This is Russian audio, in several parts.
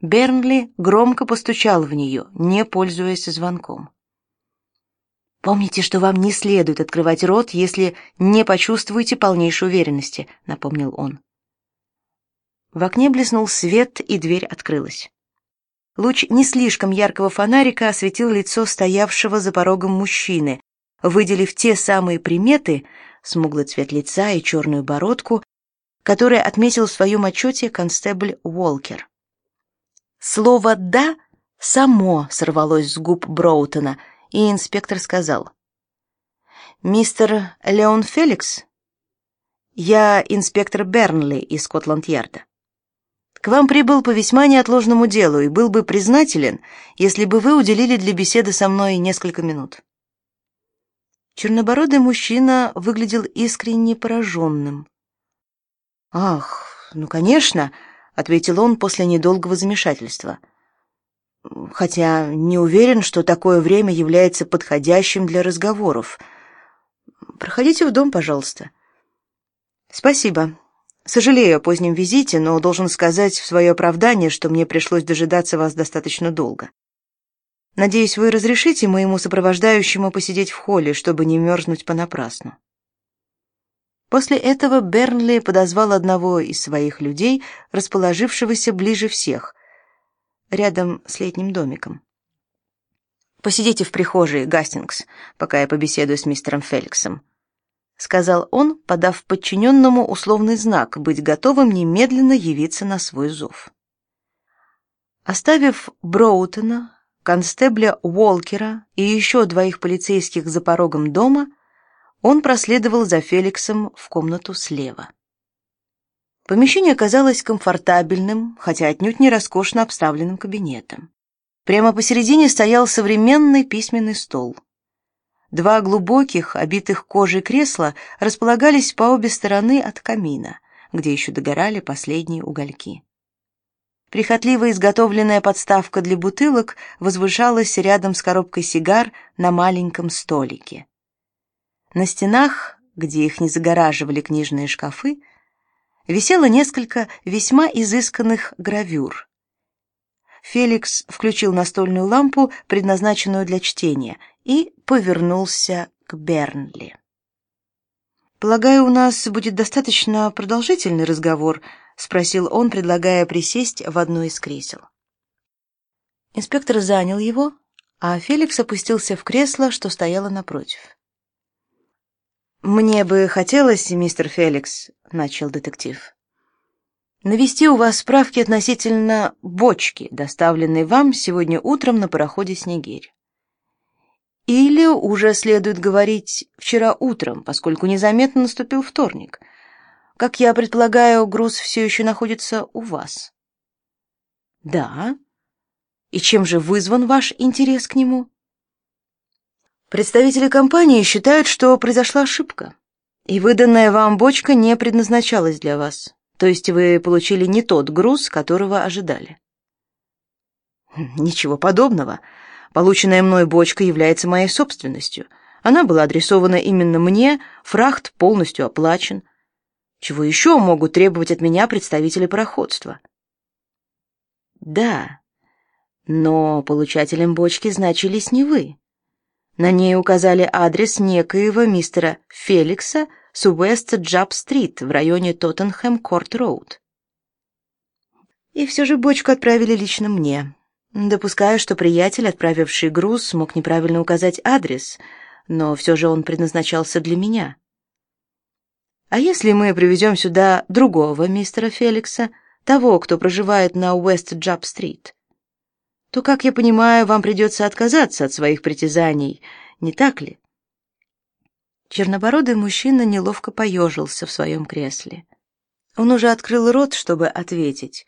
Бернли громко постучал в нее, не пользуясь звонком. Помните, что вам не следует открывать рот, если не почувствуете полнейшей уверенности, напомнил он. В окне блеснул свет, и дверь открылась. Луч не слишком яркого фонарика осветил лицо стоявшего за порогом мужчины, выделив те самые приметы, смуглый цвет лица и черную бородку, которые отметил в своем отчете констебль Уолкер. Слово «да» само сорвалось с губ Броутона, и инспектор сказал. «Мистер Леон Феликс? Я инспектор Бернли из Скотланд-Ярда. К вам прибыл по весьма неотложному делу и был бы признателен, если бы вы уделили для беседы со мной несколько минут». Чернобородый мужчина выглядел искренне пораженным. «Ах, ну, конечно», — ответил он после недолгого замешательства. «Хотя не уверен, что такое время является подходящим для разговоров. Проходите в дом, пожалуйста». «Спасибо. Сожалею о позднем визите, но должен сказать в свое оправдание, что мне пришлось дожидаться вас достаточно долго. Надеюсь, вы разрешите моему сопровождающему посидеть в холле, чтобы не мерзнуть понапрасну». После этого Бернли подозвал одного из своих людей, расположившегося ближе всех, рядом с летним домиком. «Посидите в прихожей, Гастингс, пока я побеседую с мистером Феликсом», сказал он, подав подчиненному условный знак быть готовым немедленно явиться на свой зов. Оставив Броутона, констебля Уолкера и еще двоих полицейских за порогом дома, он проследовал за Феликсом в комнату слева. Помещение оказалось комфортабельным, хотя отнюдь не роскошно обставленным кабинетом. Прямо посередине стоял современный письменный стол — Два глубоких, обитых кожей кресла располагались по обе стороны от камина, где еще догорали последние угольки. Прихотливо изготовленная подставка для бутылок возвышалась рядом с коробкой сигар на маленьком столике. На стенах, где их не загораживали книжные шкафы, висело несколько весьма изысканных гравюр. Феликс включил настольную лампу, предназначенную для чтения, и повернулся к Бернли. «Полагаю, у нас будет достаточно продолжительный разговор», — спросил он, предлагая присесть в одно из кресел. Инспектор занял его, а Феликс опустился в кресло, что стояло напротив. «Мне бы хотелось, мистер Феликс», — начал детектив, — «навести у вас справки относительно бочки, доставленной вам сегодня утром на пароходе «Снегирь». Или уже следует говорить вчера утром, поскольку незаметно наступил вторник. Как я предполагаю, груз все еще находится у вас. Да. И чем же вызван ваш интерес к нему? Представители компании считают, что произошла ошибка, и выданная вам бочка не предназначалась для вас. То есть вы получили не тот груз, которого ожидали. Ничего подобного. Полученная мной бочка является моей собственностью. Она была адресована именно мне, фрахт полностью оплачен. Чего еще могут требовать от меня представители пароходства? Да, но получателем бочки значились не вы. На ней указали адрес некоего мистера Феликса с Уэст-Джаб-стрит в районе Тоттенхэм-Корт-роуд. И все же бочку отправили лично мне. Допускаю, что приятель, отправивший груз, мог неправильно указать адрес, но все же он предназначался для меня. А если мы привезем сюда другого мистера Феликса, того, кто проживает на Уэст-Джаб-стрит, то, как я понимаю, вам придется отказаться от своих притязаний, не так ли? Чернобородый мужчина неловко поежился в своем кресле. Он уже открыл рот, чтобы ответить,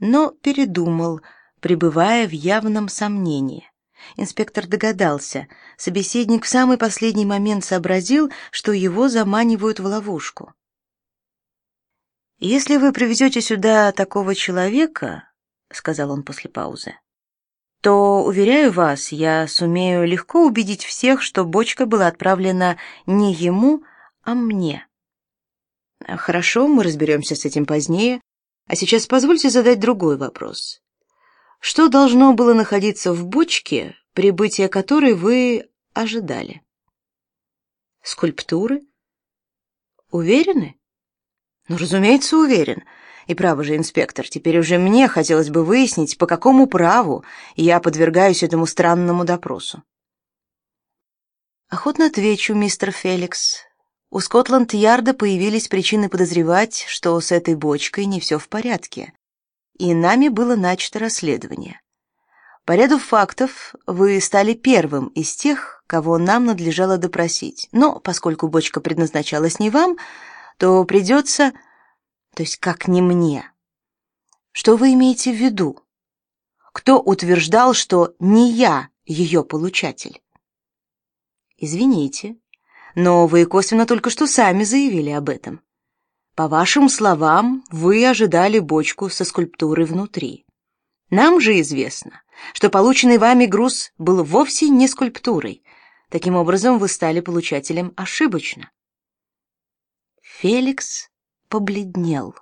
но передумал, пребывая в явном сомнении. Инспектор догадался. Собеседник в самый последний момент сообразил, что его заманивают в ловушку. «Если вы привезете сюда такого человека, — сказал он после паузы, — то, уверяю вас, я сумею легко убедить всех, что бочка была отправлена не ему, а мне. Хорошо, мы разберемся с этим позднее, а сейчас позвольте задать другой вопрос. Что должно было находиться в бочке, прибытие которой вы ожидали? Скульптуры? Уверены? Ну, разумеется, уверен. И право же, инспектор, теперь уже мне хотелось бы выяснить, по какому праву я подвергаюсь этому странному допросу. Охотно отвечу, мистер Феликс. У Скотланд-Ярда появились причины подозревать, что с этой бочкой не все в порядке, и нами было начато расследование. По ряду фактов вы стали первым из тех, кого нам надлежало допросить. Но поскольку бочка предназначалась не вам, то придется... То есть как не мне. Что вы имеете в виду? Кто утверждал, что не я ее получатель? Извините, но вы косвенно только что сами заявили об этом. По вашим словам, вы ожидали бочку со скульптурой внутри. Нам же известно, что полученный вами груз был вовсе не скульптурой. Таким образом, вы стали получателем ошибочно. Феликс побледнел.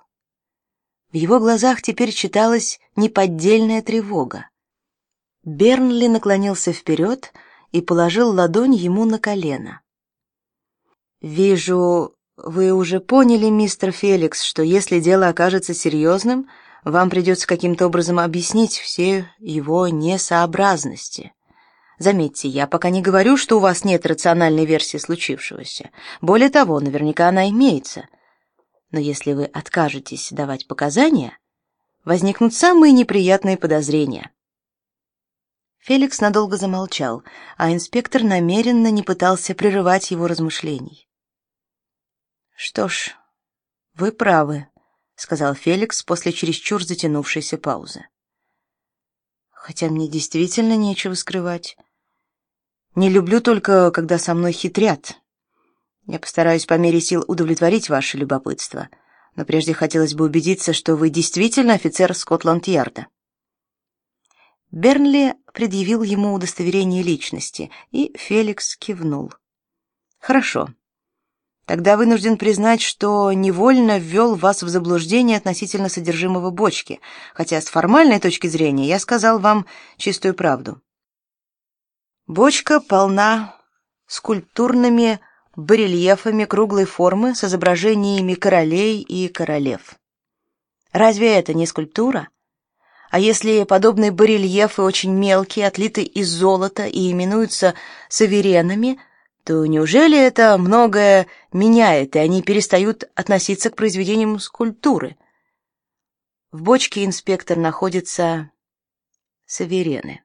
В его глазах теперь читалась неподдельная тревога. Бернли наклонился вперед и положил ладонь ему на колено. «Вижу, вы уже поняли, мистер Феликс, что если дело окажется серьезным, вам придется каким-то образом объяснить все его несообразности. Заметьте, я пока не говорю, что у вас нет рациональной версии случившегося. Более того, наверняка она имеется. Но если вы откажетесь давать показания, возникнут самые неприятные подозрения. Феликс надолго замолчал, а инспектор намеренно не пытался прерывать его размышлений. Что ж, вы правы, сказал Феликс после чересчур затянувшейся паузы. Хотя мне действительно нечего скрывать. Не люблю только, когда со мной хитрят. Я постараюсь по мере сил удовлетворить ваше любопытство, но прежде хотелось бы убедиться, что вы действительно офицер Скотланд-Ярда. Бернли предъявил ему удостоверение личности, и Феликс кивнул. Хорошо. Тогда вынужден признать, что невольно ввел вас в заблуждение относительно содержимого бочки, хотя с формальной точки зрения я сказал вам чистую правду. Бочка полна скульптурными барельефами круглой формы с изображениями королей и королев. Разве это не скульптура? А если подобные барельефы очень мелкие, отлиты из золота и именуются саверенами – то неужели это многое меняет, и они перестают относиться к произведениям скульптуры? В бочке инспектор находится саверены.